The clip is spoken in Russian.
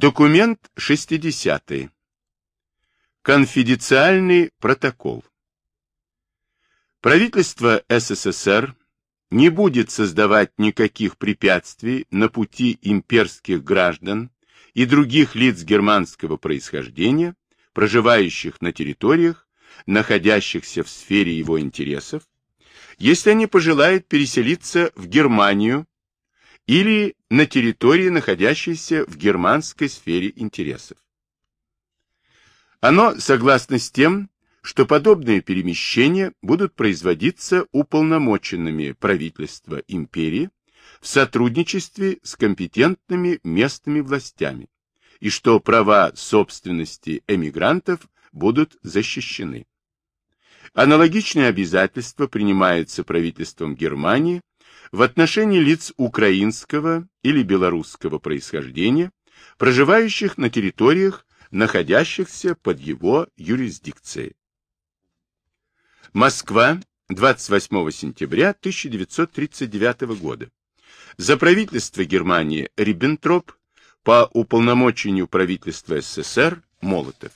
Документ 60. Конфиденциальный протокол. Правительство СССР не будет создавать никаких препятствий на пути имперских граждан и других лиц германского происхождения, проживающих на территориях, находящихся в сфере его интересов, если они пожелают переселиться в Германию или на территории, находящейся в германской сфере интересов. Оно согласно с тем, что подобные перемещения будут производиться уполномоченными правительства империи в сотрудничестве с компетентными местными властями, и что права собственности эмигрантов будут защищены. Аналогичные обязательства принимаются правительством Германии в отношении лиц украинского или белорусского происхождения, проживающих на территориях, находящихся под его юрисдикцией. Москва, 28 сентября 1939 года. За правительство Германии Риббентроп, по уполномочению правительства СССР Молотов.